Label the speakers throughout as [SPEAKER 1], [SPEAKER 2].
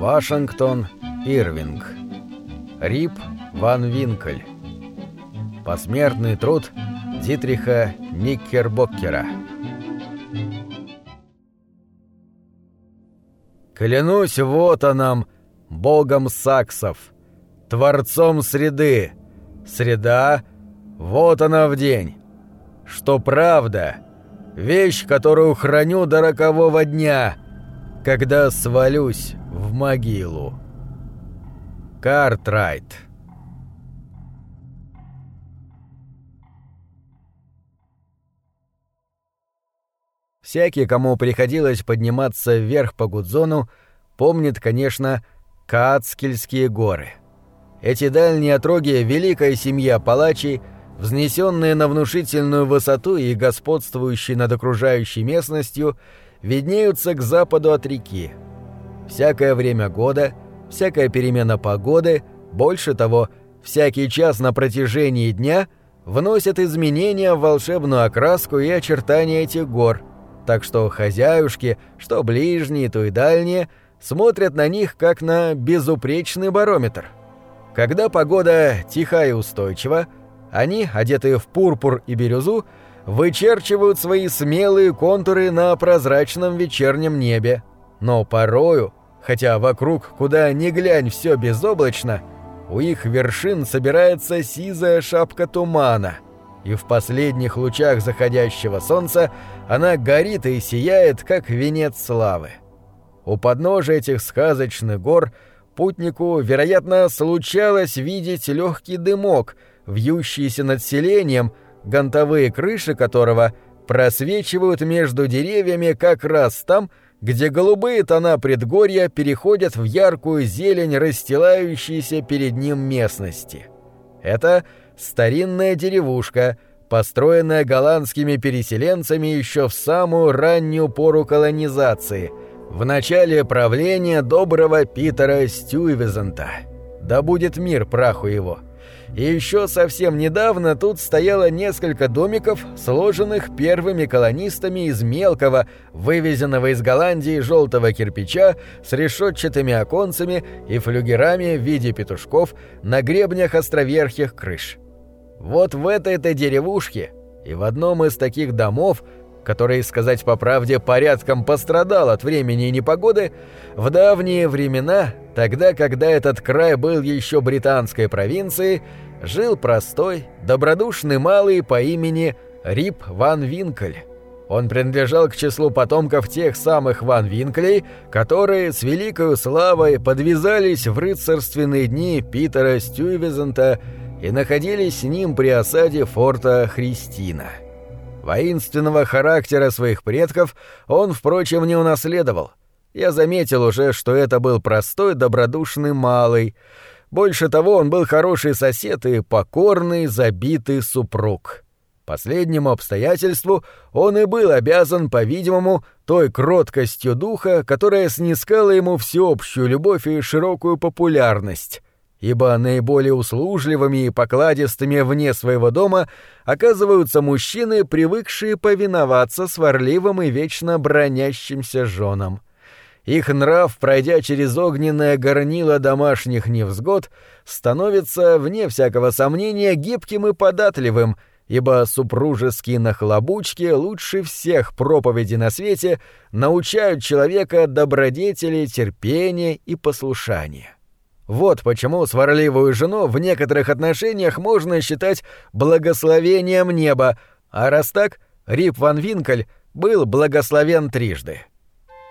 [SPEAKER 1] Вашингтон, Ирвинг. Рип Ван Винкель. Посмертный труд Дитриха Никкербоккера. Клянусь вот нам, богом саксов, творцом среды. Среда, вот она в день. Что правда, вещь, которую храню до рокового дня, когда свалюсь в могилу. Картрайт. Всякий, кому приходилось подниматься вверх по Гудзону, помнит, конечно, Каацкельские горы. Эти дальние отроги — великая семья палачей, взнесенные на внушительную высоту и господствующие над окружающей местностью, виднеются к западу от реки. Всякое время года, всякая перемена погоды, больше того, всякий час на протяжении дня вносят изменения в волшебную окраску и очертания этих гор — так что хозяюшки, что ближние, то и дальние, смотрят на них как на безупречный барометр. Когда погода тиха и устойчива, они, одетые в пурпур и бирюзу, вычерчивают свои смелые контуры на прозрачном вечернем небе. Но порою, хотя вокруг куда ни глянь все безоблачно, у их вершин собирается сизая шапка тумана — и в последних лучах заходящего солнца она горит и сияет, как венец славы. У подножия этих сказочных гор путнику, вероятно, случалось видеть легкий дымок, вьющийся над селением, гонтовые крыши которого просвечивают между деревьями как раз там, голубые тона предгорья переходят в яркую зелень расстилающейся перед ним местности. Это — старинная деревушка, построенная голландскими переселенцами еще в самую раннюю пору колонизации, в начале правления доброго Питера Стюйвезента. Да будет мир праху его. И еще совсем недавно тут стояло несколько домиков, сложенных первыми колонистами из мелкого, вывезенного из Голландии желтого кирпича с решетчатыми оконцами и флюгерами в виде петушков на гребнях островерхих крыш. Вот в этой-то деревушке и в одном из таких домов, который, сказать по правде, порядком пострадал от времени и непогоды, в давние времена, тогда, когда этот край был еще британской провинцией, жил простой, добродушный малый по имени Рип Ван Винкель. Он принадлежал к числу потомков тех самых Ван Винклей, которые с великой славой подвязались в рыцарственные дни Питера Стюйвезента и находились с ним при осаде форта Христина. Воинственного характера своих предков он, впрочем, не унаследовал. Я заметил уже, что это был простой, добродушный малый. Больше того, он был хороший сосед и покорный, забитый супруг. Последнему обстоятельству он и был обязан, по-видимому, той кроткостью духа, которая снискала ему всеобщую любовь и широкую популярность ибо наиболее услужливыми и покладистыми вне своего дома оказываются мужчины, привыкшие повиноваться сварливым и вечно бронящимся женам. Их нрав, пройдя через огненное горнило домашних невзгод, становится, вне всякого сомнения, гибким и податливым, ибо супружеские нахлобучки лучше всех проповедей на свете научают человека добродетели, терпения и послушания. Вот почему сварливую жену в некоторых отношениях можно считать благословением неба, а раз так, Рип Ван Винкель был благословен трижды.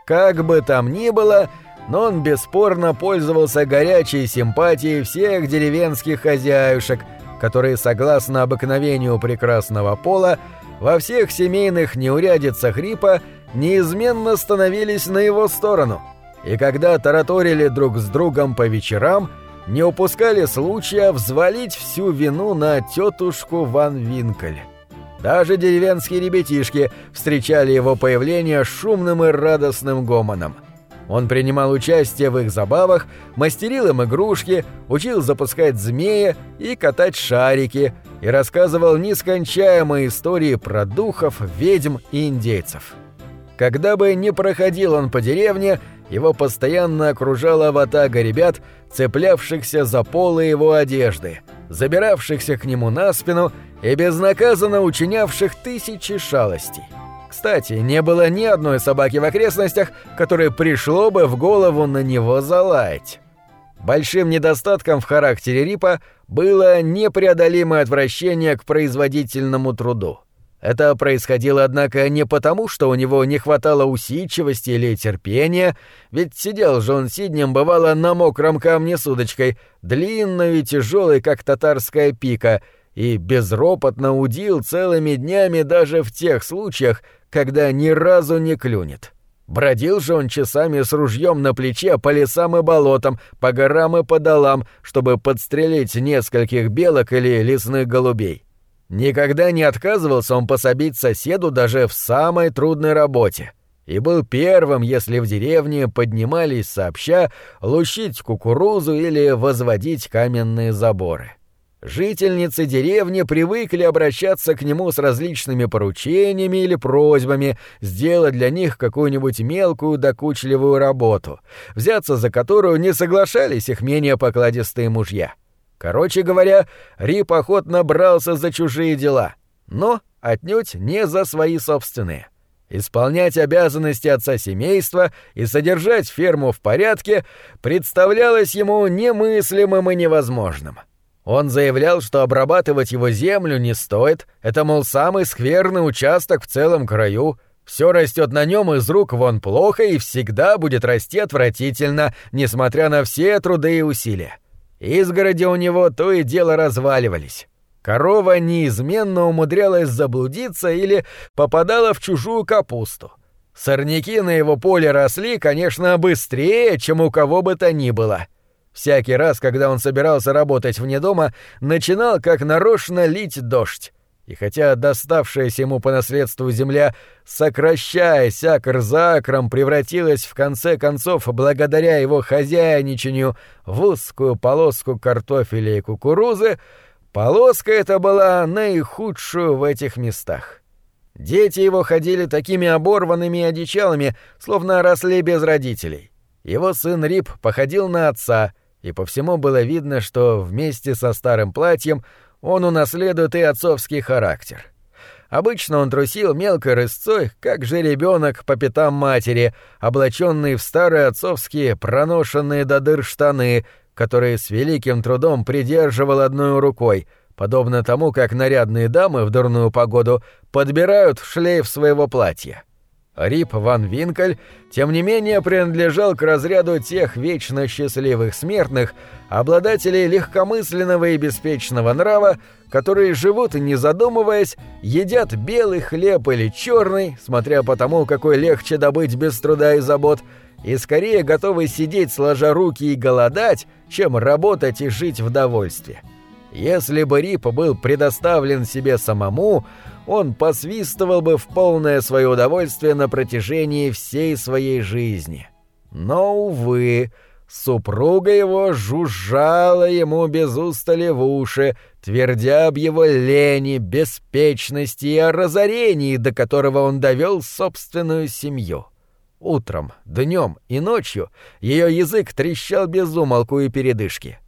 [SPEAKER 1] Как бы там ни было, но он бесспорно пользовался горячей симпатией всех деревенских хозяюшек, которые, согласно обыкновению прекрасного пола, во всех семейных неурядицах Рипа неизменно становились на его сторону — и когда тараторили друг с другом по вечерам, не упускали случая взвалить всю вину на тетушку Ван Винкель. Даже деревенские ребятишки встречали его появление шумным и радостным гомоном. Он принимал участие в их забавах, мастерил им игрушки, учил запускать змеи и катать шарики и рассказывал нескончаемые истории про духов, ведьм и индейцев. когда бы не проходил он по деревне, его постоянно окружала ватага ребят, цеплявшихся за полы его одежды, забиравшихся к нему на спину и безнаказанно учинявших тысячи шалостей. Кстати, не было ни одной собаки в окрестностях, которой пришло бы в голову на него залаять. Большим недостатком в характере Рипа было непреодолимое отвращение к производительному труду. Это происходило, однако, не потому, что у него не хватало усидчивости или терпения, ведь сидел же он сиднем, бывало, на мокром камне с удочкой, длинной и тяжелой, как татарская пика, и безропотно удил целыми днями даже в тех случаях, когда ни разу не клюнет. Бродил же он часами с ружьем на плече по лесам и болотам, по горам и по долам, чтобы подстрелить нескольких белок или лесных голубей. Никогда не отказывался он пособить соседу даже в самой трудной работе. И был первым, если в деревне поднимались сообща лущить кукурузу или возводить каменные заборы. Жительницы деревни привыкли обращаться к нему с различными поручениями или просьбами сделать для них какую-нибудь мелкую докучливую работу, взяться за которую не соглашались их менее покладистые мужья. Короче говоря, Рип охотно брался за чужие дела, но отнюдь не за свои собственные. Исполнять обязанности отца семейства и содержать ферму в порядке представлялось ему немыслимым и невозможным. Он заявлял, что обрабатывать его землю не стоит, это, мол, самый скверный участок в целом краю, все растет на нем из рук вон плохо и всегда будет расти отвратительно, несмотря на все труды и усилия. Изгороди у него то и дело разваливались. Корова неизменно умудрялась заблудиться или попадала в чужую капусту. Сорняки на его поле росли, конечно, быстрее, чем у кого бы то ни было. Всякий раз, когда он собирался работать вне дома, начинал как нарочно лить дождь. И хотя доставшаяся ему по наследству земля, сокращаясь акр за акром, превратилась в конце концов, благодаря его хозяйничанию, в узкую полоску картофеля и кукурузы, полоска эта была наихудшую в этих местах. Дети его ходили такими оборванными и одичалыми, словно росли без родителей. Его сын Рип походил на отца, и по всему было видно, что вместе со старым платьем он унаследует и отцовский характер. Обычно он трусил мелкой рысцой, как же ребенок по пятам матери, облаченный в старые отцовские проношенные до дыр штаны, которые с великим трудом придерживал одной рукой, подобно тому, как нарядные дамы в дурную погоду подбирают шлейф своего платья. Рип Ван Винкель, тем не менее, принадлежал к разряду тех вечно счастливых смертных, обладателей легкомысленного и беспечного нрава, которые живут, не задумываясь, едят белый хлеб или черный, смотря по тому, какой легче добыть без труда и забот, и скорее готовы сидеть сложа руки и голодать, чем работать и жить в довольстве. Если бы Рип был предоставлен себе самому, он посвистывал бы в полное свое удовольствие на протяжении всей своей жизни. Но, увы, супруга его жужжала ему без устали в уши, твердя об его лени, беспечности и о разорении, до которого он довел собственную семью. Утром, днем и ночью ее язык трещал без умолку и передышки.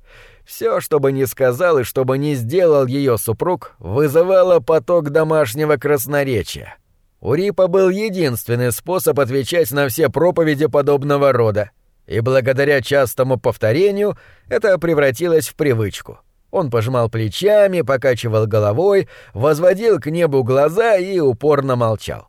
[SPEAKER 1] Все, что бы ни сказал и что бы ни сделал ее супруг, вызывало поток домашнего красноречия. У Рипа был единственный способ отвечать на все проповеди подобного рода, и благодаря частому повторению это превратилось в привычку. Он пожимал плечами, покачивал головой, возводил к небу глаза и упорно молчал.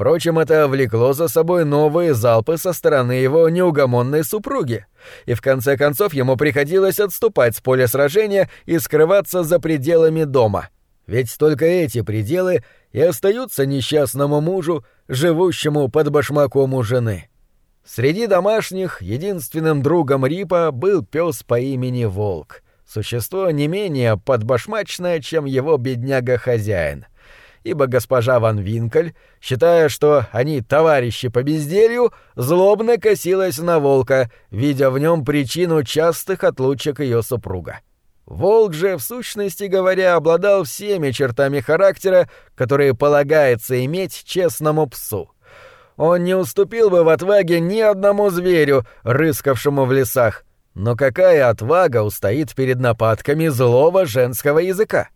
[SPEAKER 1] Впрочем, это влекло за собой новые залпы со стороны его неугомонной супруги, и в конце концов ему приходилось отступать с поля сражения и скрываться за пределами дома. Ведь только эти пределы и остаются несчастному мужу, живущему под башмаком у жены. Среди домашних единственным другом Рипа был пес по имени Волк, существо не менее подбашмачное, чем его бедняга-хозяин — ибо госпожа Ван Винкель, считая, что они товарищи по безделью, злобно косилась на волка, видя в нем причину частых отлучек ее супруга. Волк же, в сущности говоря, обладал всеми чертами характера, которые полагается иметь честному псу. он не уступил бы в отваге ни одному зверю, рыскавшему в лесах. Но какая отвага устоит перед нападками злого женского языка?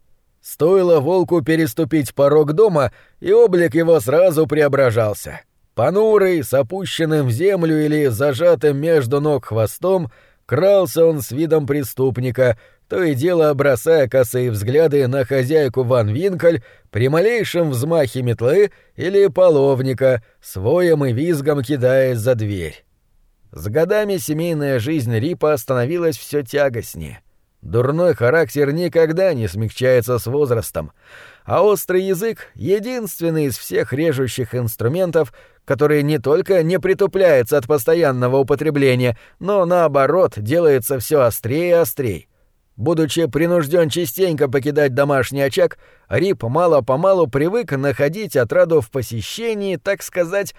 [SPEAKER 1] Стоило волку переступить порог дома, и облик его сразу преображался. Понурый, с опущенным в землю или зажатым между ног хвостом, крался он с видом преступника, то и дело бросая косые взгляды на хозяйку Ван Винкель при малейшем взмахе метлы или половника, своем и визгом кидаясь за дверь. С годами семейная жизнь Рипа становилась все тягостнее. Дурной характер никогда не смягчается с возрастом, а острый язык — единственный из всех режущих инструментов, который не только не притупляется от постоянного употребления, но, наоборот, делается все острее и острее. Будучи принужден частенько покидать домашний очаг, Рип мало-помалу привык находить отраду в посещении, так сказать,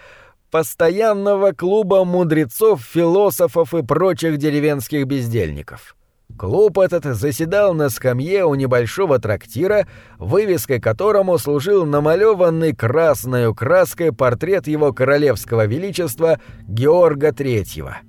[SPEAKER 1] постоянного клуба мудрецов, философов и прочих деревенских бездельников. Клуб этот заседал на скамье у небольшого трактира, вывеской которому служил намалеванный красной краской портрет его королевского величества Георга Третьего —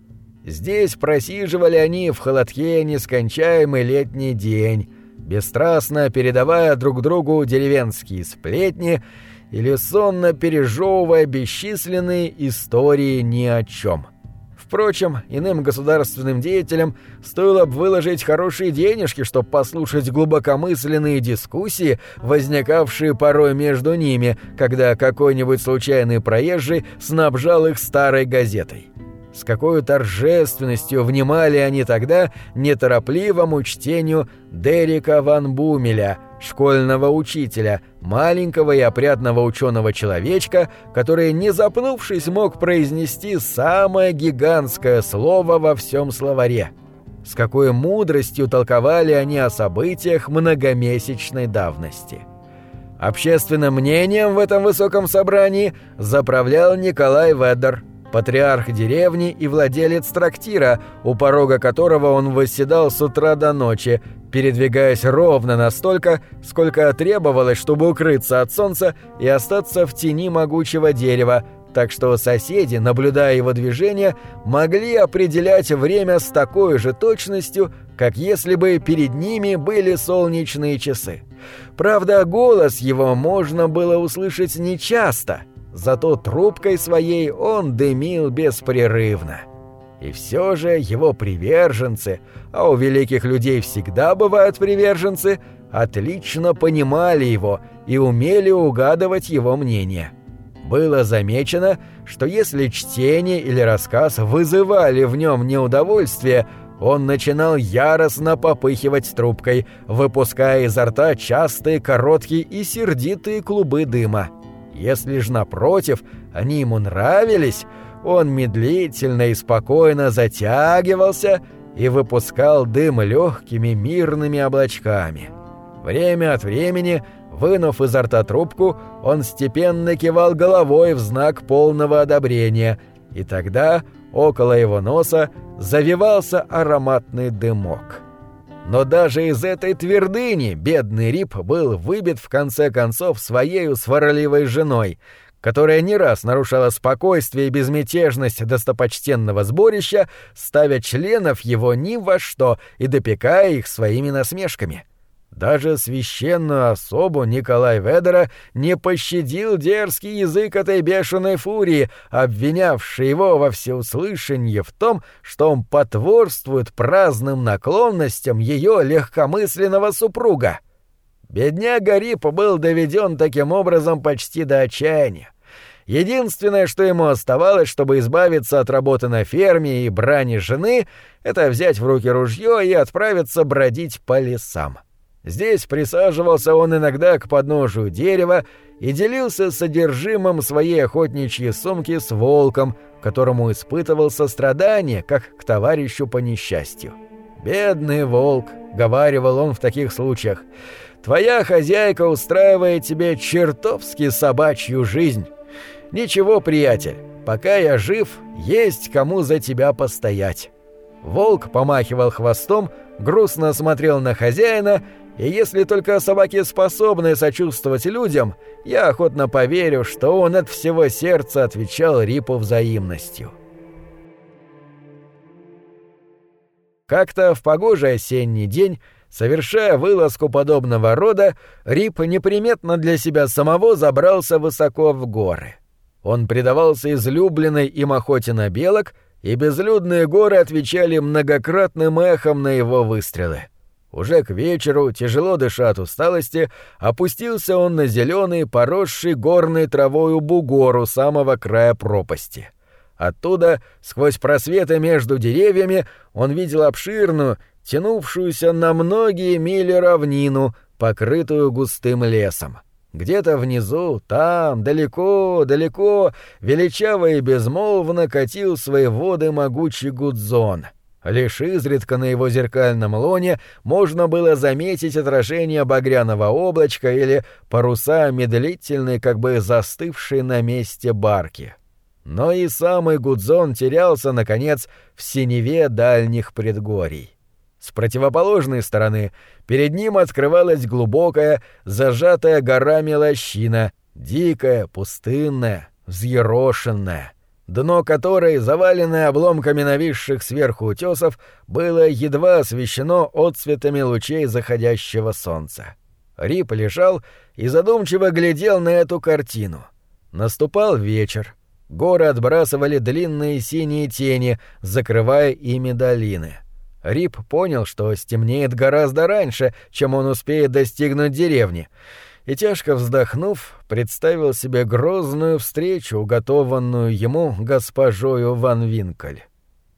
[SPEAKER 1] Здесь просиживали они в холодке нескончаемый летний день, бесстрастно передавая друг другу деревенские сплетни или сонно пережевывая бесчисленные истории ни о чем. Впрочем, иным государственным деятелям стоило бы выложить хорошие денежки, чтобы послушать глубокомысленные дискуссии, возникавшие порой между ними, когда какой-нибудь случайный проезжий снабжал их старой газетой. С какой торжественностью внимали они тогда неторопливому чтению Дерека Ван Бумеля, школьного учителя, маленького и опрятного ученого человечка, который, не запнувшись, мог произнести самое гигантское слово во всем словаре. С какой мудростью толковали они о событиях многомесячной давности. Общественным мнением в этом высоком собрании заправлял Николай Ведер – патриарх деревни и владелец трактира, у порога которого он восседал с утра до ночи, передвигаясь ровно настолько, сколько требовалось, чтобы укрыться от солнца и остаться в тени могучего дерева, так что соседи, наблюдая его движение, могли определять время с такой же точностью, как если бы перед ними были солнечные часы. Правда, голос его можно было услышать нечасто — зато трубкой своей он дымил беспрерывно. И все же его приверженцы, а у великих людей всегда бывают приверженцы, отлично понимали его и умели угадывать его мнение. Было замечено, что если чтение или рассказ вызывали в нем неудовольствие, он начинал яростно попыхивать трубкой, выпуская изо рта частые, короткие и сердитые клубы дыма. Если ж напротив, они ему нравились, он медлительно и спокойно затягивался и выпускал дым легкими мирными облачками. Время от времени, вынув изо рта трубку, он степенно кивал головой в знак полного одобрения, и тогда около его носа завивался ароматный дымок. Но даже из этой твердыни бедный Рип был выбит в конце концов своею сварливой женой, которая не раз нарушала спокойствие и безмятежность достопочтенного сборища, ставя членов его ни во что и допекая их своими насмешками. — даже священную особу Николай Ведера не пощадил дерзкий язык этой бешеной фурии, обвинявший его во всеуслышанье в том, что он потворствует праздным наклонностям ее легкомысленного супруга. Бедняга Рип был доведен таким образом почти до отчаяния. Единственное, что ему оставалось, чтобы избавиться от работы на ферме и брани жены, это взять в руки ружье и отправиться бродить по лесам. Здесь присаживался он иногда к подножию дерева и делился содержимым своей охотничьей сумки с волком, которому испытывал сострадание, как к товарищу по несчастью. «Бедный волк», — говаривал он в таких случаях, — «твоя хозяйка устраивает тебе чертовски собачью жизнь. Ничего, приятель, пока я жив, есть кому за тебя постоять». Волк помахивал хвостом, грустно смотрел на хозяина И если только собаки способны сочувствовать людям, я охотно поверю, что он от всего сердца отвечал Рипу взаимностью. Как-то в погожий осенний день, совершая вылазку подобного рода, Рип неприметно для себя самого забрался высоко в горы. Он предавался излюбленной им охоте на белок, и безлюдные горы отвечали многократным эхом на его выстрелы. Уже к вечеру, тяжело дыша от усталости, опустился он на зеленый, поросший горной травою бугор у самого края пропасти. Оттуда, сквозь просветы между деревьями, он видел обширную, тянувшуюся на многие мили равнину, покрытую густым лесом. Где-то внизу, там, далеко, далеко, величаво и безмолвно катил свои воды могучий гудзон — Лишь изредка на его зеркальном лоне можно было заметить отражение багряного облачка или паруса медлительной, как бы застывшей на месте барки. Но и самый Гудзон терялся, наконец, в синеве дальних предгорий. С противоположной стороны перед ним открывалась глубокая, зажатая горами лощина, дикая, пустынная, взъерошенная дно которой, заваленное обломками нависших сверху утесов, было едва освещено отцветами лучей заходящего солнца. Рип лежал и задумчиво глядел на эту картину. Наступал вечер. Горы отбрасывали длинные синие тени, закрывая ими долины. Рип понял, что стемнеет гораздо раньше, чем он успеет достигнуть деревни — и, тяжко вздохнув, представил себе грозную встречу, уготованную ему госпожою Ван Винкель.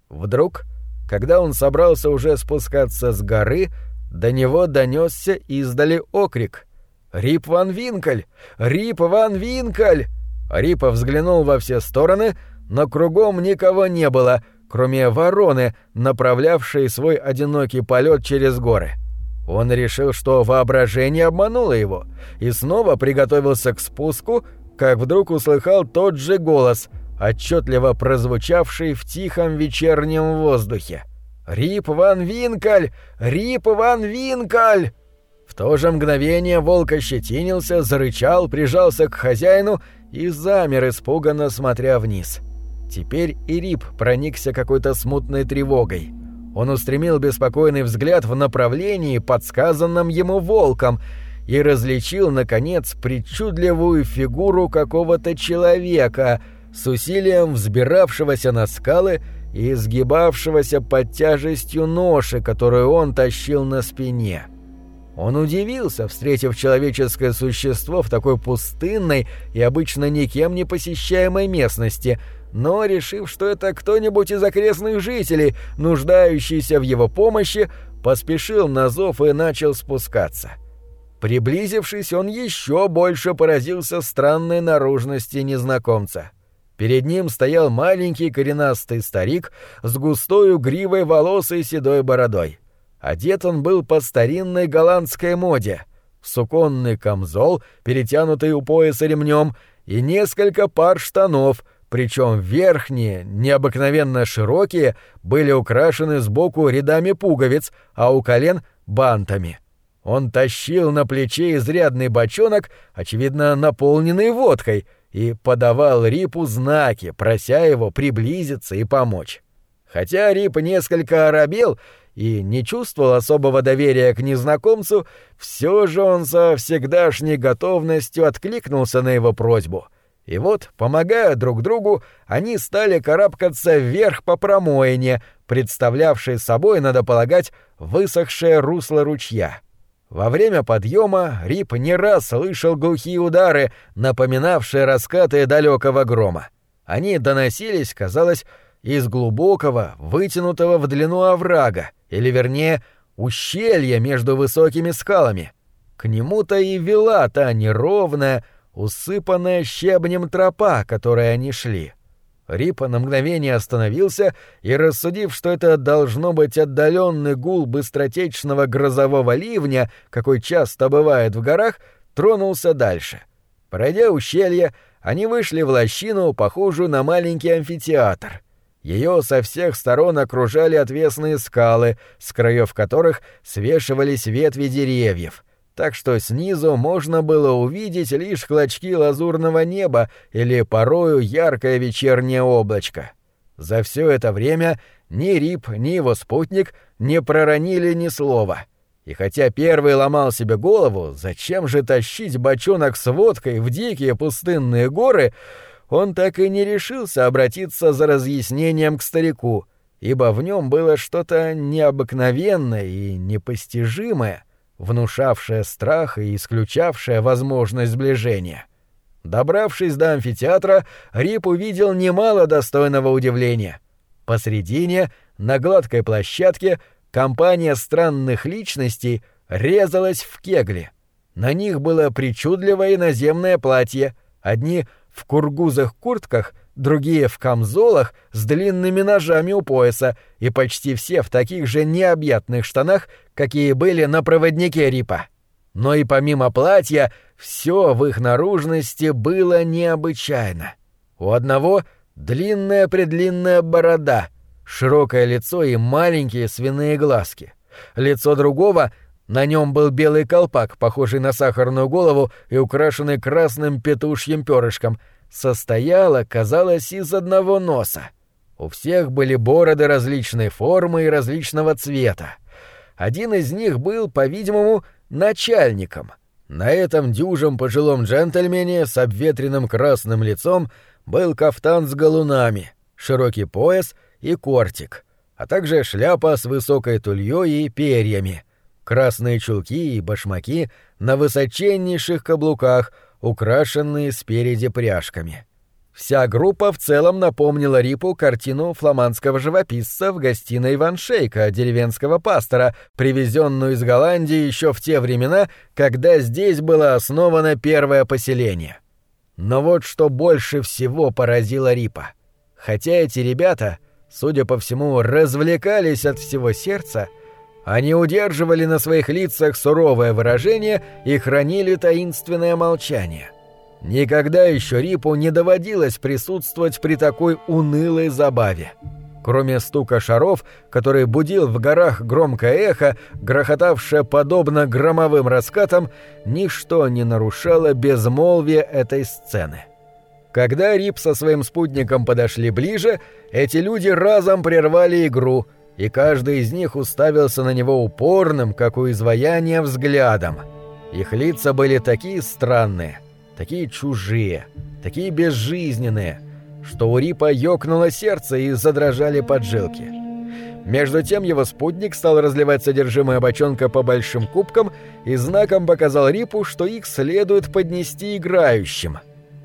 [SPEAKER 1] Вдруг, когда он собрался уже спускаться с горы, до него донесся издали окрик «Рип Ван Винкель! Рип Ван Винкель!» Рипа взглянул во все стороны, но кругом никого не было, кроме вороны, направлявшей свой одинокий полет через горы. — он решил, что воображение обмануло его, и снова приготовился к спуску, как вдруг услыхал тот же голос, отчетливо прозвучавший в тихом вечернем воздухе. «Рип Ван Винкаль! Рип Ван Винкаль!» В то же мгновение волк ощетинился, зарычал, прижался к хозяину и замер, испуганно смотря вниз. Теперь и Рип проникся какой-то смутной тревогой — он устремил беспокойный взгляд в направлении, подсказанном ему волком, и различил, наконец, причудливую фигуру какого-то человека, с усилием взбиравшегося на скалы и изгибавшегося под тяжестью ноши, которую он тащил на спине. Он удивился, встретив человеческое существо в такой пустынной и обычно никем не посещаемой местности — но, решив, что это кто-нибудь из окрестных жителей, нуждающийся в его помощи, поспешил на зов и начал спускаться. Приблизившись, он еще больше поразился странной наружности незнакомца. Перед ним стоял маленький коренастый старик с густой гривой волос и седой бородой. Одет он был по старинной голландской моде — суконный камзол, перетянутый у пояса ремнем, и несколько пар штанов — причем верхние, необыкновенно широкие, были украшены сбоку рядами пуговиц, а у колен — бантами. Он тащил на плече изрядный бочонок, очевидно, наполненный водкой, и подавал Рипу знаки, прося его приблизиться и помочь. Хотя Рип несколько оробел и не чувствовал особого доверия к незнакомцу, все же он со всегдашней готовностью откликнулся на его просьбу — и вот, помогая друг другу, они стали карабкаться вверх по промоине, представлявшей собой, надо полагать, высохшее русло ручья. Во время подъема Рип не раз слышал глухие удары, напоминавшие раскаты далекого грома. Они доносились, казалось, из глубокого, вытянутого в длину оврага, или, вернее, ущелья между высокими скалами. К нему-то и вела та неровная, усыпанная щебнем тропа, которой они шли. Рипа на мгновение остановился и, рассудив, что это должно быть отдаленный гул быстротечного грозового ливня, какой часто бывает в горах, тронулся дальше. Пройдя ущелье, они вышли в лощину, похожую на маленький амфитеатр. Ее со всех сторон окружали отвесные скалы, с краев которых свешивались ветви деревьев, так что снизу можно было увидеть лишь клочки лазурного неба или порою яркое вечернее облачко. За все это время ни Рип, ни его спутник не проронили ни слова. И хотя первый ломал себе голову, зачем же тащить бочонок с водкой в дикие пустынные горы, он так и не решился обратиться за разъяснением к старику, ибо в нем было что-то необыкновенное и непостижимое, внушавшее страх и исключавшее возможность сближения. Добравшись до амфитеатра, Рип увидел немало достойного удивления. Посредине, на гладкой площадке, компания странных личностей резалась в кегли. На них было причудливое иноземное платье, одни — в кургузах-куртках, другие в камзолах с длинными ножами у пояса и почти все в таких же необъятных штанах, какие были на проводнике Рипа. Но и помимо платья, все в их наружности было необычайно. У одного длинная-предлинная борода, широкое лицо и маленькие свиные глазки. Лицо другого — на нем был белый колпак, похожий на сахарную голову и украшенный красным петушьим перышком. Состояло, казалось, из одного носа. У всех были бороды различной формы и различного цвета. Один из них был, по-видимому, начальником. На этом дюжем пожилом джентльмене с обветренным красным лицом был кафтан с галунами, широкий пояс и кортик, а также шляпа с высокой тульей и перьями — красные чулки и башмаки на высоченнейших каблуках, украшенные спереди пряжками. Вся группа в целом напомнила Рипу картину фламандского живописца в гостиной Ван Шейка, деревенского пастора, привезенную из Голландии еще в те времена, когда здесь было основано первое поселение. Но вот что больше всего поразило Рипа. Хотя эти ребята, судя по всему, развлекались от всего сердца, они удерживали на своих лицах суровое выражение и хранили таинственное молчание. Никогда еще Рипу не доводилось присутствовать при такой унылой забаве. Кроме стука шаров, который будил в горах громкое эхо, грохотавшее подобно громовым раскатам, ничто не нарушало безмолвие этой сцены. Когда Рип со своим спутником подошли ближе, эти люди разом прервали игру — и каждый из них уставился на него упорным, как у изваяния, взглядом. Их лица были такие странные, такие чужие, такие безжизненные, что у Рипа ёкнуло сердце и задрожали поджилки. Между тем его спутник стал разливать содержимое бочонка по большим кубкам и знаком показал Рипу, что их следует поднести играющим.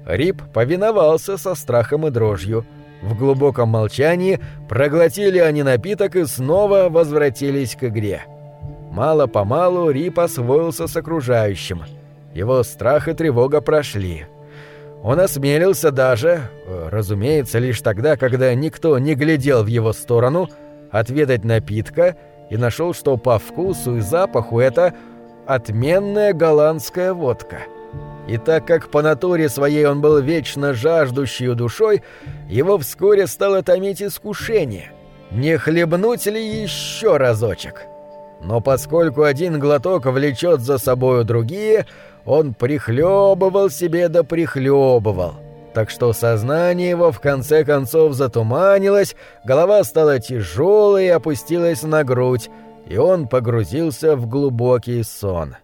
[SPEAKER 1] Рип повиновался со страхом и дрожью – в глубоком молчании проглотили они напиток и снова возвратились к игре. Мало-помалу Рип освоился с окружающим. Его страх и тревога прошли. Он осмелился даже, разумеется, лишь тогда, когда никто не глядел в его сторону, отведать напитка и нашел, что по вкусу и запаху это отменная голландская водка — и так как по натуре своей он был вечно жаждущей душой, его вскоре стало томить искушение. Не хлебнуть ли еще разочек? Но поскольку один глоток влечет за собою другие, он прихлебывал себе да прихлебывал. Так что сознание его в конце концов затуманилось, голова стала тяжелой и опустилась на грудь, и он погрузился в глубокий сон. —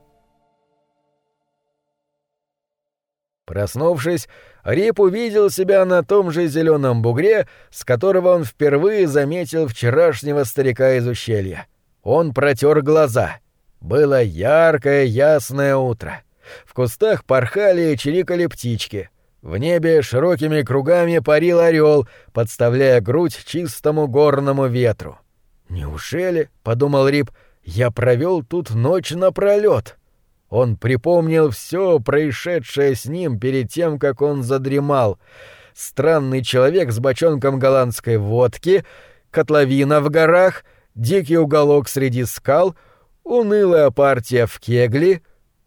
[SPEAKER 1] Проснувшись, Рип увидел себя на том же зеленом бугре, с которого он впервые заметил вчерашнего старика из ущелья. Он протер глаза. Было яркое, ясное утро. В кустах порхали и чирикали птички. В небе широкими кругами парил орел, подставляя грудь чистому горному ветру. «Неужели, — подумал Рип, — я провел тут ночь напролет?» Он припомнил все происшедшее с ним перед тем, как он задремал. Странный человек с бочонком голландской водки, котловина в горах, дикий уголок среди скал, унылая партия в кегли,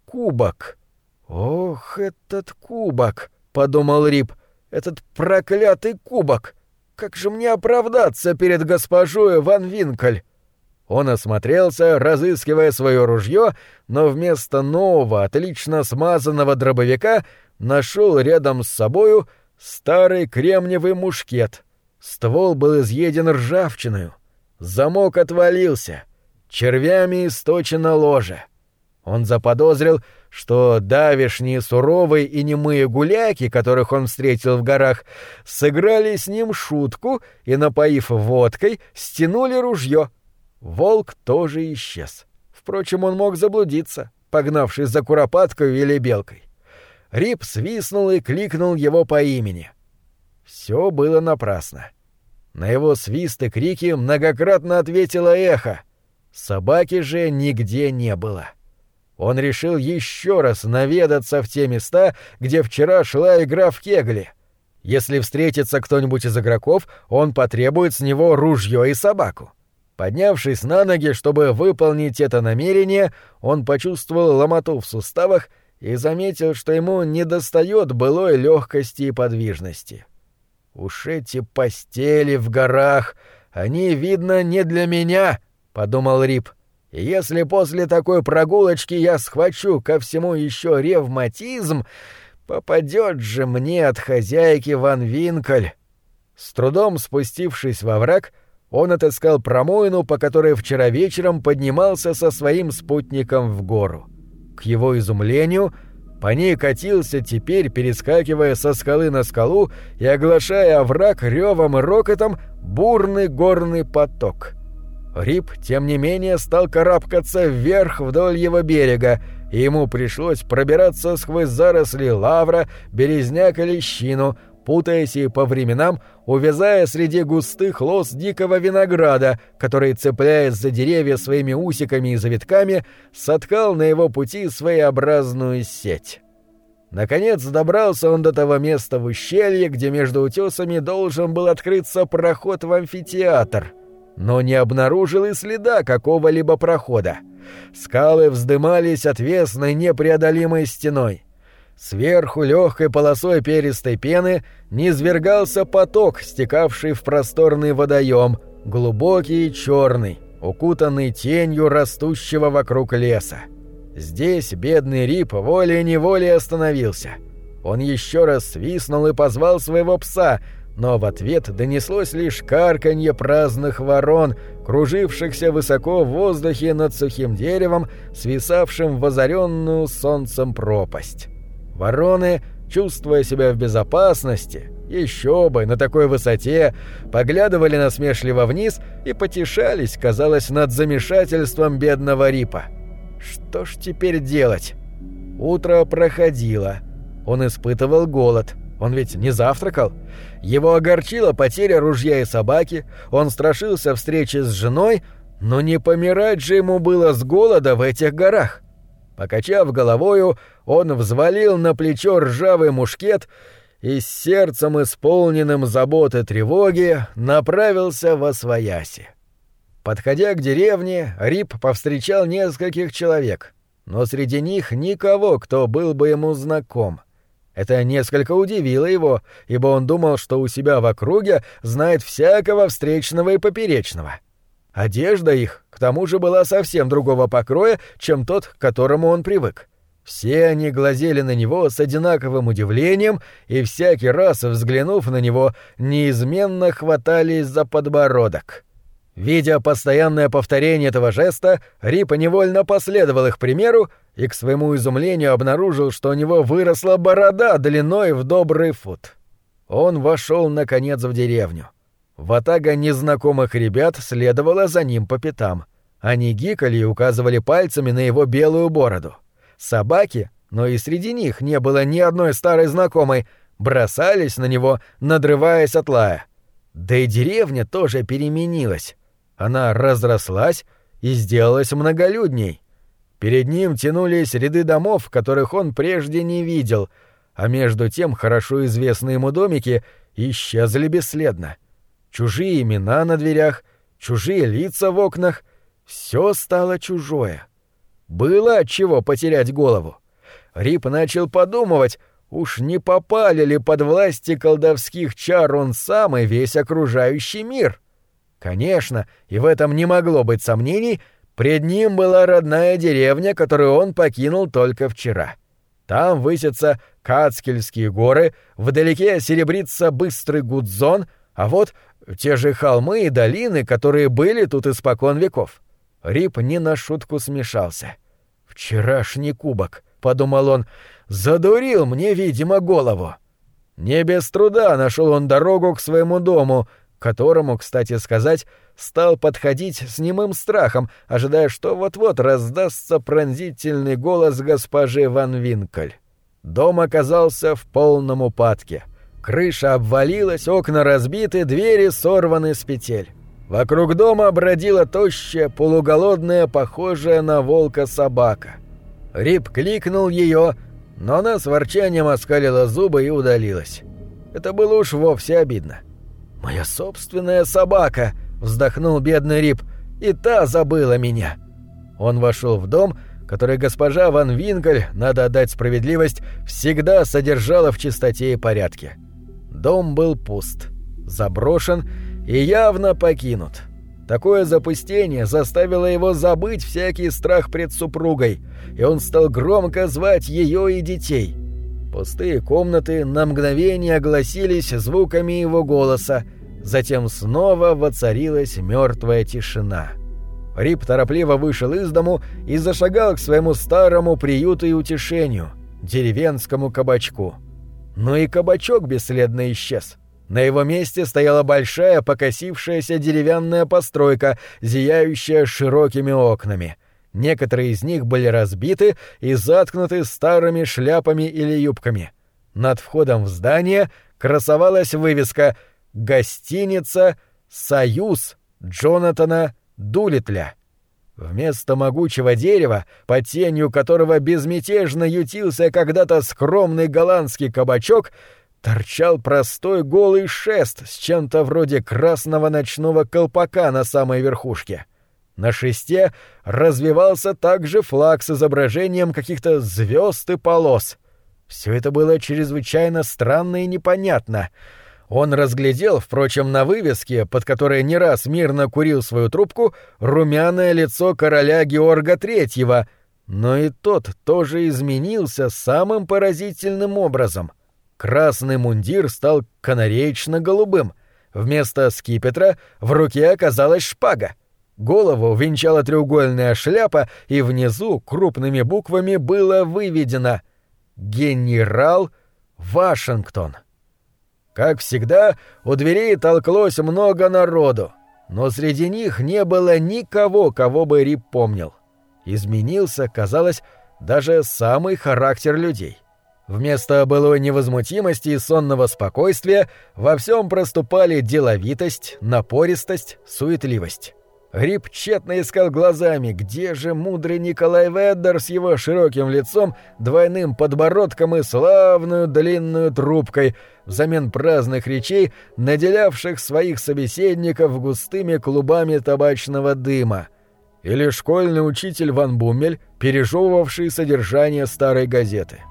[SPEAKER 1] кубок. «Ох, этот кубок!» — подумал Рип. «Этот проклятый кубок! как же мне оправдаться перед госпожой Ван Винкель? Он осмотрелся, разыскивая свое ружье, но вместо нового, отлично смазанного дробовика нашел рядом с собою старый кремниевый мушкет. Ствол был изъеден ржавчиною. Замок отвалился. Червями источено ложе. Он заподозрил, что давишние суровые и немые гуляки, которых он встретил в горах, сыграли с ним шутку и, напоив водкой, стянули ружье. Волк тоже исчез. Впрочем, он мог заблудиться, погнавшись за куропаткой или белкой. Рип свистнул и кликнул его по имени. Все было напрасно. На его свист и крики многократно ответило эхо. Собаки же нигде не было. — он решил еще раз наведаться в те места, где вчера шла игра в кегли. Если встретится кто-нибудь из игроков, он потребует с него ружье и собаку. Поднявшись на ноги, чтобы выполнить это намерение, он почувствовал ломоту в суставах и заметил, что ему недостает былой легкости и подвижности. «Уж эти постели в горах, они, видно, не для меня», — подумал Рип. — если после такой прогулочки я схвачу ко всему еще ревматизм, попадет же мне от хозяйки Ван Винкель. С трудом спустившись во враг, он отыскал промоину, по которой вчера вечером поднимался со своим спутником в гору. К его изумлению, по ней катился теперь, перескакивая со скалы на скалу и оглашая овраг ревом и рокотом бурный горный поток — Рип, тем не менее, стал карабкаться вверх вдоль его берега, и ему пришлось пробираться сквозь заросли лавра, березняк и лещину, путаясь и по временам увязая среди густых лос дикого винограда, который, цепляясь за деревья своими усиками и завитками, соткал на его пути своеобразную сеть. Наконец добрался он до того места в ущелье, где между утесами должен был открыться проход в амфитеатр — но не обнаружил и следа какого-либо прохода. Скалы вздымались отвесной непреодолимой стеной. Сверху легкой полосой перистой пены низвергался поток, стекавший в просторный водоем, глубокий и черный, укутанный тенью растущего вокруг леса. Здесь бедный Рип волей-неволей остановился. Он еще раз свистнул и позвал своего пса — но в ответ донеслось лишь карканье праздных ворон, кружившихся высоко в воздухе над сухим деревом, свисавшим в озаренную солнцем пропасть. Вороны, чувствуя себя в безопасности, еще бы, на такой высоте, поглядывали насмешливо вниз и потешались, казалось, над замешательством бедного Рипа. Что ж теперь делать? Утро проходило. Он испытывал голод — он ведь не завтракал. Его огорчила потеря ружья и собаки, он страшился встречи с женой, но не помирать же ему было с голода в этих горах. Покачав головою, он взвалил на плечо ржавый мушкет и с сердцем, исполненным заботы и тревоги, направился во свояси. Подходя к деревне, Рип повстречал нескольких человек, но среди них никого, кто был бы ему знаком — это несколько удивило его, ибо он думал, что у себя в округе знает всякого встречного и поперечного. Одежда их, к тому же, была совсем другого покроя, чем тот, к которому он привык. Все они глазели на него с одинаковым удивлением и всякий раз, взглянув на него, неизменно хватались за подбородок. Видя постоянное повторение этого жеста, Рипа невольно последовал их примеру и к своему изумлению обнаружил, что у него выросла борода длиной в добрый фут. Он вошел наконец в деревню. Ватага незнакомых ребят следовала за ним по пятам. Они гикали и указывали пальцами на его белую бороду. Собаки, но и среди них не было ни одной старой знакомой, бросались на него, надрываясь от лая. Да и деревня тоже переменилась. Она разрослась и сделалась многолюдней. Перед ним тянулись ряды домов, которых он прежде не видел, а между тем хорошо известные ему домики исчезли бесследно. Чужие имена на дверях, чужие лица в окнах — все стало чужое. Было от чего потерять голову. Рип начал подумывать, Уж не попали ли под власти колдовских чар он сам и весь окружающий мир? Конечно, и в этом не могло быть сомнений, пред ним была родная деревня, которую он покинул только вчера. Там высятся Кацкельские горы, вдалеке серебрится быстрый Гудзон, а вот те же холмы и долины, которые были тут испокон веков. Рип не на шутку смешался. «Вчерашний кубок», — подумал он, — «задурил мне, видимо, голову». Не без труда нашел он дорогу к своему дому, которому, кстати сказать, стал подходить с немым страхом, ожидая, что вот-вот раздастся пронзительный голос госпожи Ван Винкель. Дом оказался в полном упадке. Крыша обвалилась, окна разбиты, двери сорваны с петель. Вокруг дома бродила тощая, полуголодная, похожая на волка собака. Рип кликнул ее, но она с ворчанием оскалила зубы и удалилась. Это было уж вовсе обидно. «Моя собственная собака!» — вздохнул бедный Рип. «И та забыла меня!» Он вошел в дом который госпожа Ван Винкель, надо отдать справедливость, всегда содержала в чистоте и порядке. Дом был пуст, заброшен и явно покинут. Такое запустение заставило его забыть всякий страх пред супругой, и он стал громко звать ее и детей. Пустые комнаты на мгновение огласились звуками его голоса, затем снова воцарилась мертвая тишина. — Рип торопливо вышел из дому и зашагал к своему старому приюту и утешению — деревенскому кабачку. Но и кабачок бесследно исчез. На его месте стояла большая покосившаяся деревянная постройка, зияющая широкими окнами. Некоторые из них были разбиты и заткнуты старыми шляпами или юбками. Над входом в здание красовалась вывеска «Гостиница Союз Джонатана Дулитля. Вместо могучего дерева, под тенью которого безмятежно ютился когда-то скромный голландский кабачок, торчал простой голый шест с чем-то вроде красного ночного колпака на самой верхушке. На шесте развивался также флаг с изображением каких-то звезд и полос. Все это было чрезвычайно странно и непонятно — он разглядел, впрочем, на вывеске, под которой не раз мирно курил свою трубку, румяное лицо короля Георга Третьего, но и тот тоже изменился самым поразительным образом. Красный мундир стал канареечно-голубым. Вместо скипетра в руке оказалась шпага. Голову венчала треугольная шляпа, и внизу крупными буквами было выведено «Генерал Вашингтон». Как всегда, у дверей толклось много народу, но среди них не было никого, кого бы Рип помнил. Изменился, казалось, даже самый характер людей. Вместо былой невозмутимости и сонного спокойствия во всем проступали деловитость, напористость, суетливость. Рип тщетно искал глазами, где же мудрый Николай Веддер с его широким лицом, двойным подбородком и славную длинную трубкой, взамен праздных речей, наделявших своих собеседников густыми клубами табачного дыма. Или школьный учитель Ван Бумель, пережевывавший содержание старой газеты.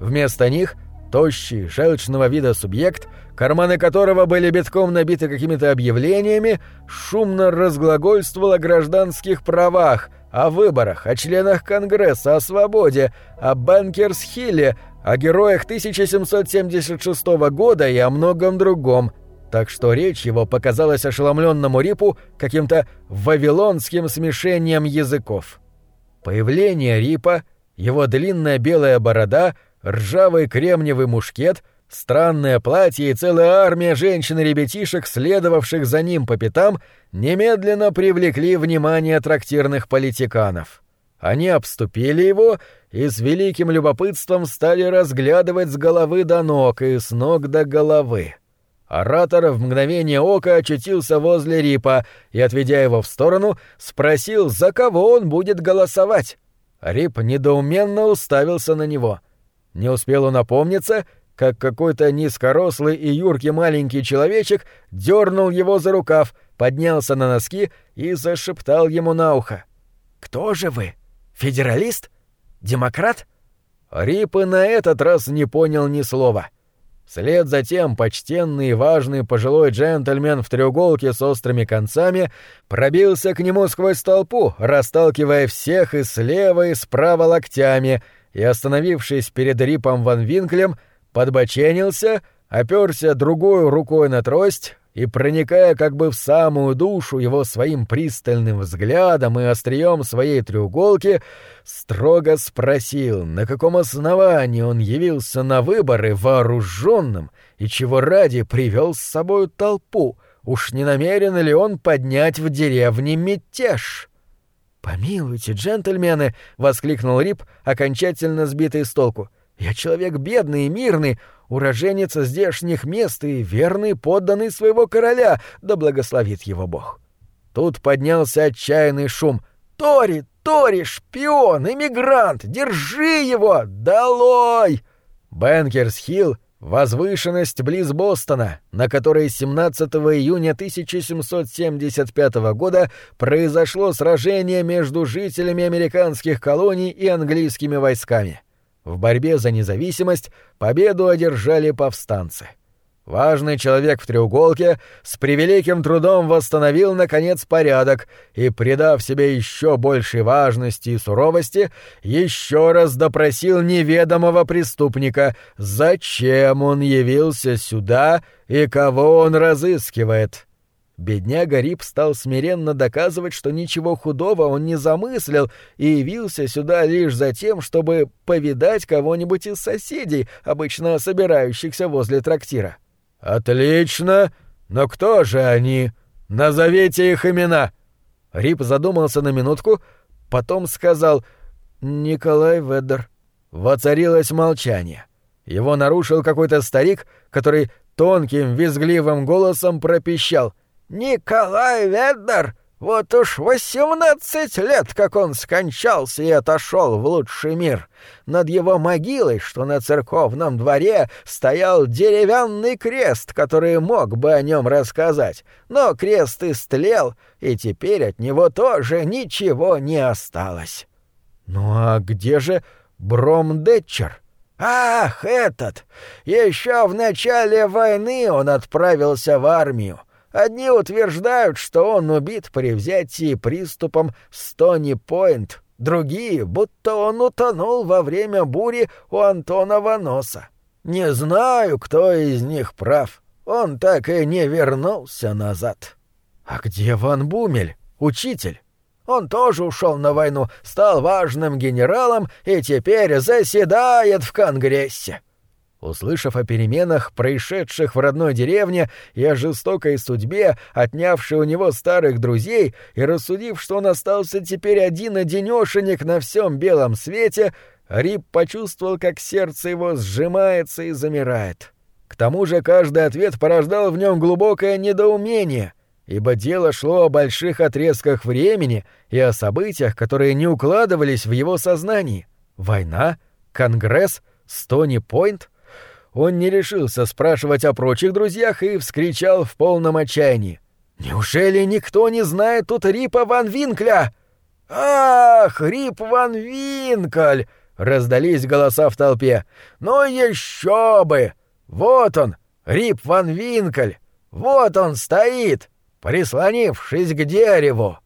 [SPEAKER 1] Вместо них — Тощий, желчного вида субъект, карманы которого были битком набиты какими-то объявлениями, шумно разглагольствовал о гражданских правах, о выборах, о членах Конгресса, о свободе, о Банкерс-Хилле, о героях 1776 года и о многом другом, так что речь его показалась ошеломленному Рипу каким-то вавилонским смешением языков. Появление Рипа, его длинная белая борода — ржавый кремниевый мушкет, странное платье и целая армия женщин и ребятишек, следовавших за ним по пятам, немедленно привлекли внимание трактирных политиканов. Они обступили его и с великим любопытством стали разглядывать с головы до ног и с ног до головы. Оратор в мгновение ока очутился возле Рипа и, отведя его в сторону, спросил, за кого он будет голосовать. Рип недоуменно уставился на него — не успел он опомниться, как какой-то низкорослый и юркий маленький человечек дернул его за рукав, поднялся на носки и зашептал ему на ухо. «Кто же вы? Федералист? Демократ?» Рип и на этот раз не понял ни слова. Вслед за тем почтенный и важный пожилой джентльмен в треуголке с острыми концами пробился к нему сквозь толпу, расталкивая всех и слева, и справа локтями, и, остановившись перед Рипом Ван Винклем, подбоченился, оперся другой рукой на трость, и, проникая как бы в самую душу его своим пристальным взглядом и острием своей треуголки, строго спросил, на каком основании он явился на выборы вооруженным и чего ради привел с собой толпу, уж не намерен ли он поднять в деревне мятеж. «Помилуйте, джентльмены!» — воскликнул Рип, окончательно сбитый с толку. «Я человек бедный и мирный, уроженец здешних мест и верный подданный своего короля, да благословит его Бог. Тут поднялся отчаянный шум. «Тори! Тори! Шпион! Эмигрант! Держи его! Долой!» Бенкерс-Хилл — возвышенность близ Бостона, на которой 17 июня 1775 года произошло сражение между жителями американских колоний и английскими войсками — в борьбе за независимость победу одержали повстанцы. Важный человек в треуголке с превеликим трудом восстановил, наконец, порядок и, придав себе еще большей важности и суровости, еще раз допросил неведомого преступника, зачем он явился сюда и кого он разыскивает. Бедняга Рип стал смиренно доказывать, что ничего худого он не замыслил и явился сюда лишь за тем, чтобы повидать кого-нибудь из соседей, обычно собирающихся возле трактира. «Отлично! Но кто же они? Назовите их имена!» Рип задумался на минутку, потом сказал «Николай Веддер». Воцарилось молчание. Его нарушил какой-то старик, который тонким, визгливым голосом пропищал — Николай Веддер! Вот уж восемнадцать лет, как он скончался и отошел в лучший мир. Над его могилой, что на церковном дворе, стоял деревянный крест, который мог бы о нем рассказать. Но крест истлел, и теперь от него тоже ничего не осталось. Ну а где же Бромдетчер? Ах, этот! Еще в начале войны он отправился в армию. Одни утверждают, что он убит при взятии приступом Стони-Пойнт, другие, будто он утонул во время бури у Антонова носа. Не знаю, кто из них прав. Он так и не вернулся назад. А где Ван Бумель, учитель? Он тоже ушел на войну, стал важным генералом и теперь заседает в Конгрессе. Услышав о переменах, происшедших в родной деревне, и о жестокой судьбе, отнявшей у него старых друзей, и рассудив, что он остался теперь один-одинешенек на всем белом свете, Рип почувствовал, как сердце его сжимается и замирает. К тому же каждый ответ порождал в нем глубокое недоумение, ибо дело шло о больших отрезках времени и о событиях, которые не укладывались в его сознании. Война? Конгресс? Стони-Пойнт? Он не решился спрашивать о прочих друзьях и вскричал в полном отчаянии. «Неужели никто не знает тут Рипа Ван Винкля?» «Ах, Рип Ван Винкль!» — раздались голоса в толпе. «Ну еще бы! Вот он, Рип Ван Винкль! Вот он стоит, прислонившись к дереву!»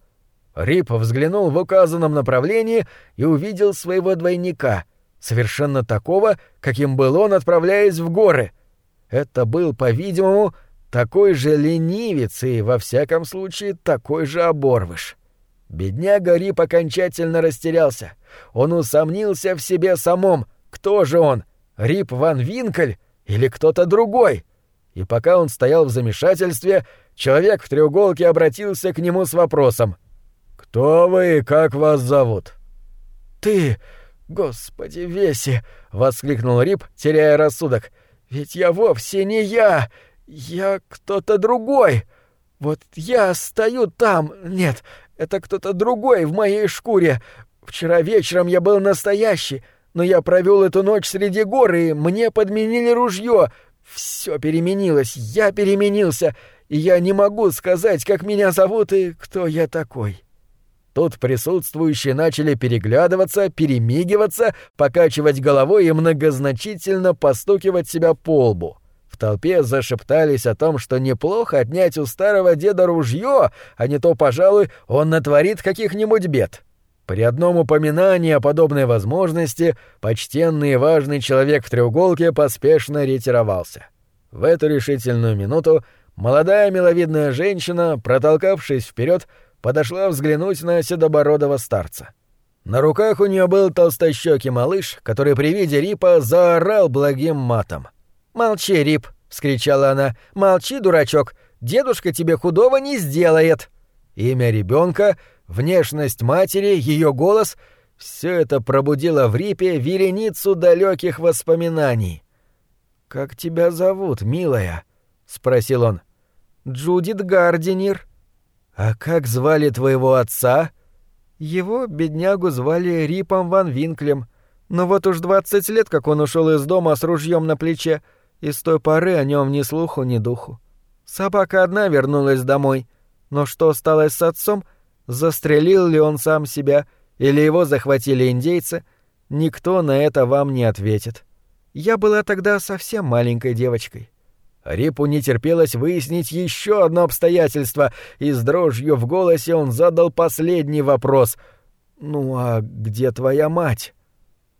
[SPEAKER 1] Рип взглянул в указанном направлении и увидел своего двойника — совершенно такого, каким был он, отправляясь в горы. Это был, по-видимому, такой же ленивец и, во всяком случае, такой же оборвыш. Бедняга Рип окончательно растерялся. Он усомнился в себе самом. Кто же он? Рип Ван Винкель или кто-то другой? И пока он стоял в замешательстве, человек в треуголке обратился к нему с вопросом. «Кто вы и как вас зовут?» «Ты...» «Господи, Веси!» — воскликнул Рип, теряя рассудок. «Ведь я вовсе не я! Я кто-то другой! Вот я стою там! Нет, это кто-то другой в моей шкуре! Вчера вечером я был настоящий, но я провел эту ночь среди гор, и мне подменили ружье. Все переменилось, я переменился, и я не могу сказать, как меня зовут и кто я такой». Тут присутствующие начали переглядываться, перемигиваться, покачивать головой и многозначительно постукивать себя по лбу. В толпе зашептались о том, что неплохо отнять у старого деда ружье, а не то, пожалуй, он натворит каких-нибудь бед. При одном упоминании о подобной возможности почтенный и важный человек в треуголке поспешно ретировался. В эту решительную минуту молодая миловидная женщина, протолкавшись вперед, подошла взглянуть на седобородого старца. На руках у нее был толстощекий малыш, который при виде Рипа заорал благим матом. «Молчи, Рип!» — вскричала она. «Молчи, дурачок! Дедушка тебе худого не сделает!» Имя ребенка, внешность матери, ее голос — все это пробудило в Рипе вереницу далеких воспоминаний. «Как тебя зовут, милая?» — спросил он. «Джудит Гардинер». «А как звали твоего отца?» «Его, беднягу, звали Рипом Ван Винклем. Но вот уж двадцать лет, как он ушел из дома с ружьем на плече, и с той поры о нем ни слуху, ни духу. Собака одна вернулась домой. Но что стало с отцом? Застрелил ли он сам себя, или его захватили индейцы? Никто на это вам не ответит. Я была тогда совсем маленькой девочкой. Рипу не терпелось выяснить еще одно обстоятельство, и с дрожью в голосе он задал последний вопрос. «Ну а где твоя мать?»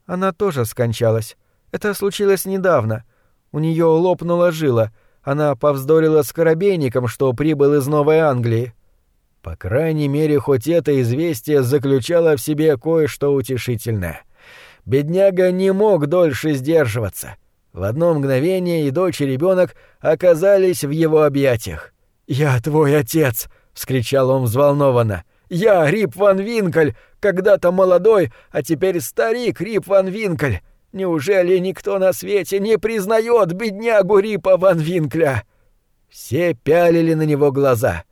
[SPEAKER 1] Она тоже скончалась. Это случилось недавно. У нее лопнула жила. Она повздорила с корабейником, что прибыл из Новой Англии. По крайней мере, хоть это известие заключало в себе кое-что утешительное. Бедняга не мог дольше сдерживаться. В одно мгновение и дочь и ребенок оказались в его объятиях. «Я твой отец!» — вскричал он взволнованно. «Я Рип Ван Винкель, когда-то молодой, а теперь старик Рип Ван Винкель. Неужели никто на свете не признает беднягу Рипа Ван Винкля?» Все пялили на него глаза —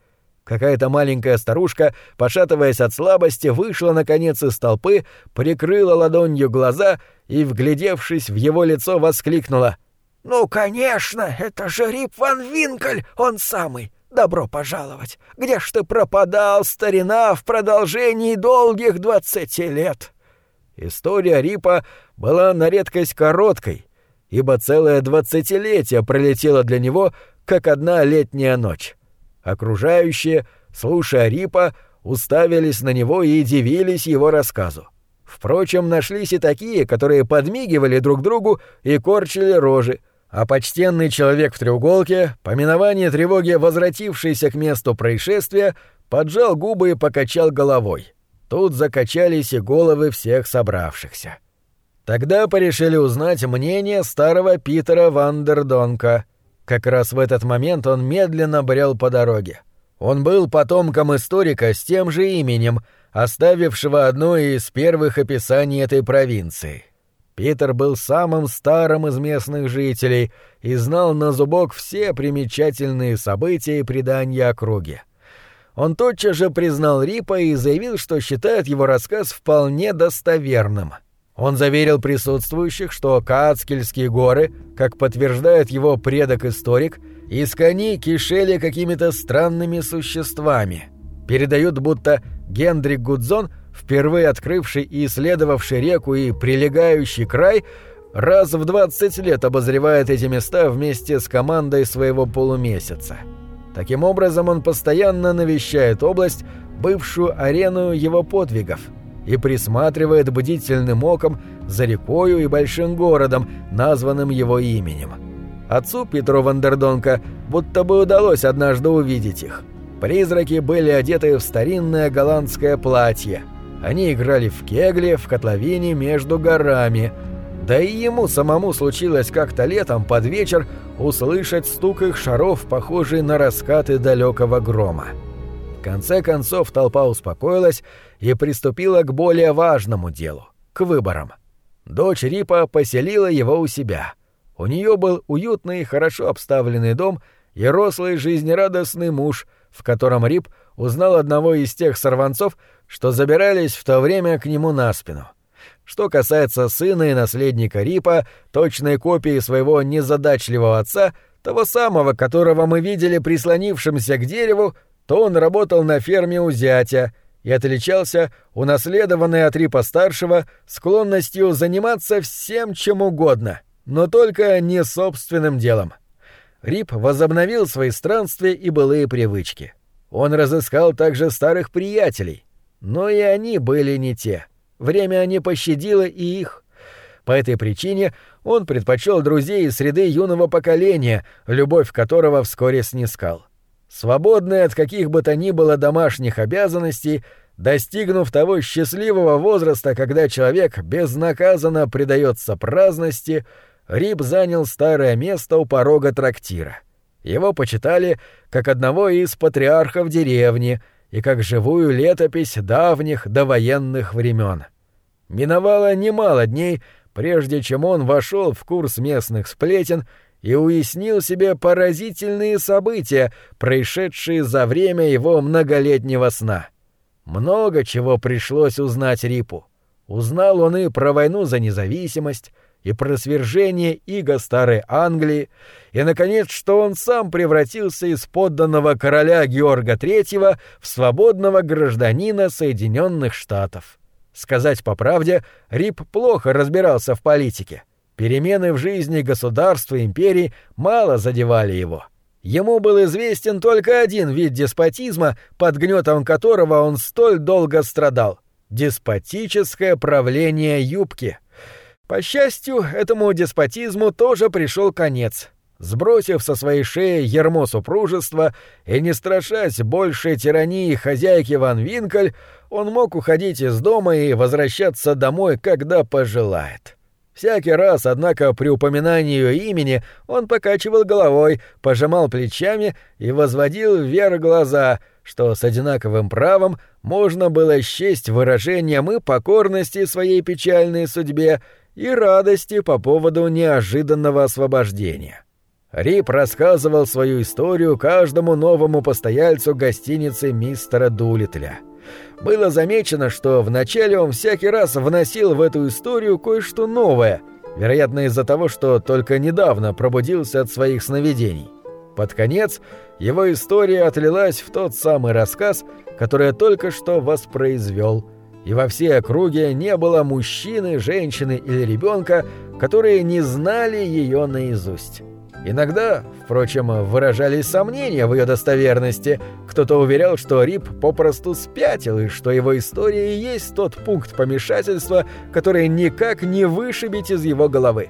[SPEAKER 1] Какая-то маленькая старушка, пошатываясь от слабости, вышла наконец из толпы, прикрыла ладонью глаза и, вглядевшись в его лицо, воскликнула. «Ну, конечно, это же Рип Ван Винкель, он самый! Добро пожаловать! Где ж ты пропадал, старина, в продолжении долгих двадцати лет?» История Рипа была на редкость короткой, ибо целое двадцатилетие пролетело для него, как одна летняя ночь. Окружающие, слушая Рипа, уставились на него и дивились его рассказу. Впрочем, нашлись и такие, которые подмигивали друг другу и корчили рожи, а почтенный человек в треуголке, по миновании тревоги возвратившийся к месту происшествия, поджал губы и покачал головой. Тут закачались и головы всех собравшихся. Тогда порешили узнать мнение старого Питера Вандердонка — как раз в этот момент он медленно брел по дороге. Он был потомком историка с тем же именем, оставившего одно из первых описаний этой провинции. Питер был самым старым из местных жителей и знал на зубок все примечательные события и предания округи. Он тотчас же признал Рипа и заявил, что считает его рассказ вполне достоверным — он заверил присутствующих, что Каацкельские горы, как подтверждает его предок-историк, из коней кишели какими-то странными существами. Передают, будто Гендрик Гудзон, впервые открывший и исследовавший реку и прилегающий край, раз в 20 лет обозревает эти места вместе с командой своего полумесяца. Таким образом, он постоянно навещает область, бывшую арену его подвигов – и присматривает бдительным оком за рекою и большим городом, названным его именем. Отцу Петру Вандердонка будто бы удалось однажды увидеть их. Призраки были одеты в старинное голландское платье. Они играли в кегли в котловине между горами. Да и ему самому случилось как-то летом под вечер услышать стук их шаров, похожий на раскаты далекого грома. В конце концов толпа успокоилась и приступила к более важному делу — к выборам. Дочь Рипа поселила его у себя. У нее был уютный, хорошо обставленный дом и рослый жизнерадостный муж, в котором Рип узнал одного из тех сорванцов, что забирались в то время к нему на спину. Что касается сына и наследника Рипа, точной копии своего незадачливого отца, того самого, которого мы видели прислонившимся к дереву, то он работал на ферме у зятя, и отличался унаследованной от Рипа старшего склонностью заниматься всем чем угодно, но только не собственным делом. Рип возобновил свои странствия и былые привычки. Он разыскал также старых приятелей, но и они были не те. Время не пощадило и их. По этой причине он предпочел друзей из среды юного поколения, любовь которого вскоре снискал. Свободный от каких бы то ни было домашних обязанностей, достигнув того счастливого возраста, когда человек безнаказанно предается праздности, Рип занял старое место у порога трактира. Его почитали как одного из патриархов деревни и как живую летопись давних довоенных времен. Миновало немало дней, прежде чем он вошел в курс местных сплетен и уяснил себе поразительные события, происшедшие за время его многолетнего сна. Много чего пришлось узнать Рипу. Узнал он и про войну за независимость, и про свержение иго Старой Англии, и, наконец, что он сам превратился из подданного короля Георга III в свободного гражданина Соединенных Штатов. Сказать по правде, Рип плохо разбирался в политике. Перемены в жизни государства империи мало задевали его. Ему был известен только один вид деспотизма, под гнетом которого он столь долго страдал — деспотическое правление юбки. По счастью, этому деспотизму тоже пришел конец. Сбросив со своей шеи ермо супружества и не страшась большей тирании хозяйки Ван Винкель, он мог уходить из дома и возвращаться домой, когда пожелает. Всякий раз, однако, при упоминании ее имени он покачивал головой, пожимал плечами и возводил вверх глаза, что с одинаковым правом можно было счесть выражением и покорности своей печальной судьбе, и радости по поводу неожиданного освобождения. Рип рассказывал свою историю каждому новому постояльцу гостиницы мистера Дулитля — было замечено, что вначале он всякий раз вносил в эту историю кое-что новое, вероятно из-за того, что только недавно пробудился от своих сновидений. Под конец его история отлилась в тот самый рассказ, который я только что воспроизвел, и во всей округе не было мужчины, женщины или ребенка, которые не знали ее наизусть. Иногда, впрочем, выражались сомнения в ее достоверности. Кто-то уверял, что Рип попросту спятил, и что его история и есть тот пункт помешательства, который никак не вышибить из его головы.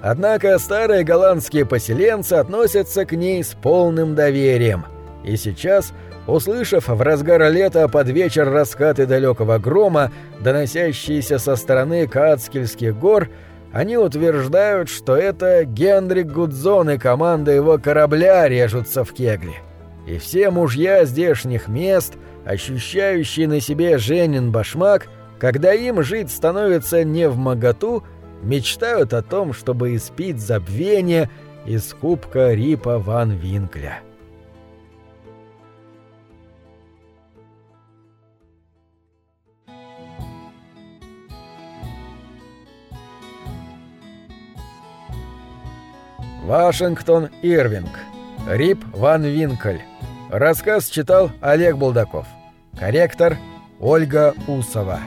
[SPEAKER 1] Однако старые голландские поселенцы относятся к ней с полным доверием. И сейчас, услышав в разгар лета под вечер раскаты далекого грома, доносящиеся со стороны Кацкельских гор, они утверждают, что это Генрик Гудзон и команда его корабля режутся в кегле. И все мужья здешних мест, ощущающие на себе Женин башмак, когда им жить становится не в моготу, мечтают о том, чтобы испить забвение из кубка Рипа Ван Винкля. Вашингтон Ирвинг. Рип Ван Винкель. Рассказ читал Олег Булдаков. Корректор Ольга Усова.